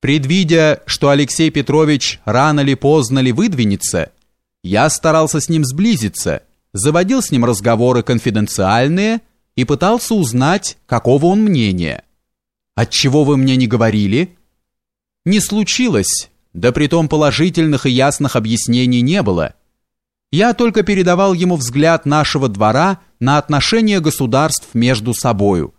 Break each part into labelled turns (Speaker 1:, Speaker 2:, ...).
Speaker 1: Предвидя, что Алексей Петрович рано ли поздно ли выдвинется, я старался с ним сблизиться, заводил с ним разговоры конфиденциальные и пытался узнать, какого он мнения. Отчего вы мне не говорили? Не случилось, да притом положительных и ясных объяснений не было. Я только передавал ему взгляд нашего двора на отношения государств между собою.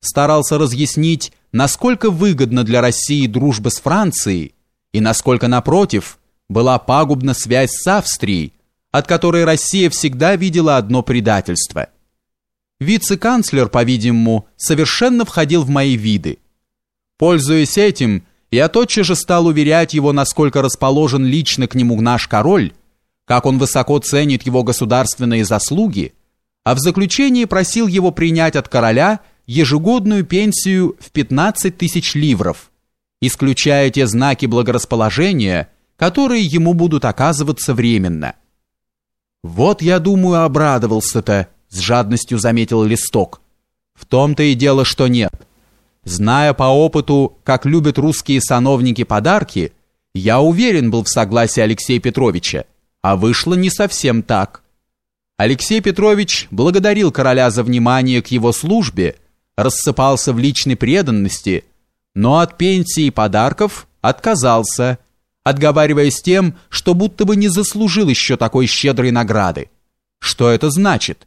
Speaker 1: Старался разъяснить, насколько выгодна для России дружба с Францией и насколько, напротив, была пагубна связь с Австрией, от которой Россия всегда видела одно предательство. Вице-канцлер, по-видимому, совершенно входил в мои виды. Пользуясь этим, я тотчас же стал уверять его, насколько расположен лично к нему наш король, как он высоко ценит его государственные заслуги, а в заключении просил его принять от короля – ежегодную пенсию в 15 тысяч ливров, исключая те знаки благорасположения, которые ему будут оказываться временно. «Вот я думаю, обрадовался-то», — с жадностью заметил Листок. «В том-то и дело, что нет. Зная по опыту, как любят русские сановники подарки, я уверен был в согласии Алексея Петровича, а вышло не совсем так». Алексей Петрович благодарил короля за внимание к его службе, рассыпался в личной преданности, но от пенсии и подарков отказался, отговариваясь тем, что будто бы не заслужил еще такой щедрой награды. Что это значит?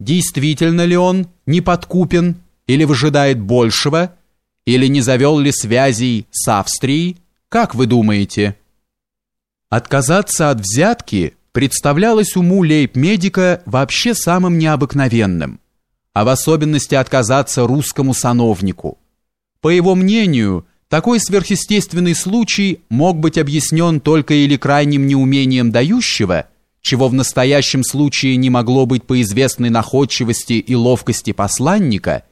Speaker 1: Действительно ли он не подкупен или выжидает большего, или не завел ли связей с Австрией? Как вы думаете? Отказаться от взятки представлялось уму лейб-медика вообще самым необыкновенным – а в особенности отказаться русскому сановнику. По его мнению, такой сверхъестественный случай мог быть объяснен только или крайним неумением дающего, чего в настоящем случае не могло быть по известной находчивости и ловкости посланника,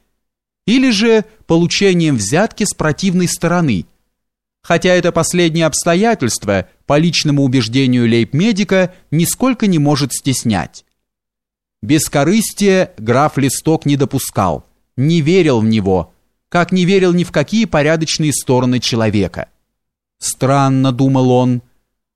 Speaker 1: или же получением взятки с противной стороны, хотя это последнее обстоятельство, по личному убеждению лейб-медика, нисколько не может стеснять. Бескорыстие граф Листок не допускал, не верил в него, как не верил ни в какие порядочные стороны человека. Странно, думал он,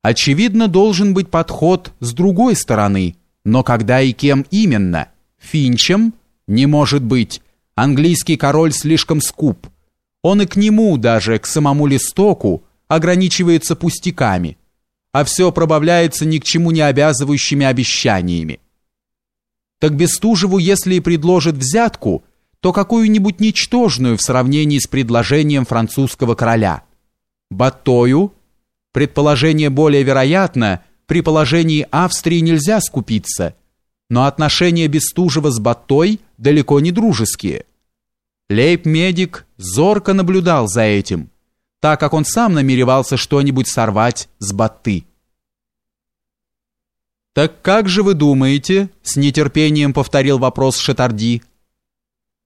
Speaker 1: очевидно должен быть подход с другой стороны, но когда и кем именно? Финчем? Не может быть. Английский король слишком скуп. Он и к нему, даже к самому Листоку, ограничивается пустяками, а все пробавляется ни к чему не обязывающими обещаниями так Бестужеву, если и предложит взятку, то какую-нибудь ничтожную в сравнении с предложением французского короля. Батою, предположение более вероятно, при положении Австрии нельзя скупиться, но отношения Бестужева с Батой далеко не дружеские. Лейб-медик зорко наблюдал за этим, так как он сам намеревался что-нибудь сорвать с Батты. «Так как же вы думаете?» — с нетерпением повторил вопрос Шатарди.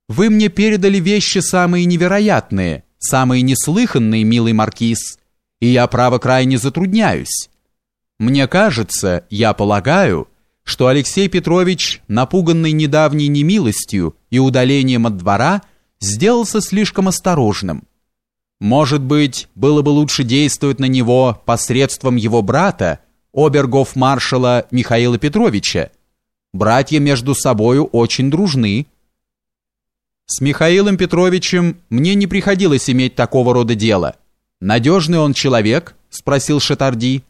Speaker 1: «Вы мне передали вещи самые невероятные, самые неслыханные, милый маркиз, и я, право, крайне затрудняюсь. Мне кажется, я полагаю, что Алексей Петрович, напуганный недавней немилостью и удалением от двора, сделался слишком осторожным. Может быть, было бы лучше действовать на него посредством его брата, обергов-маршала Михаила Петровича. Братья между собою очень дружны. С Михаилом Петровичем мне не приходилось иметь такого рода дела. Надежный он человек? спросил Шатарди.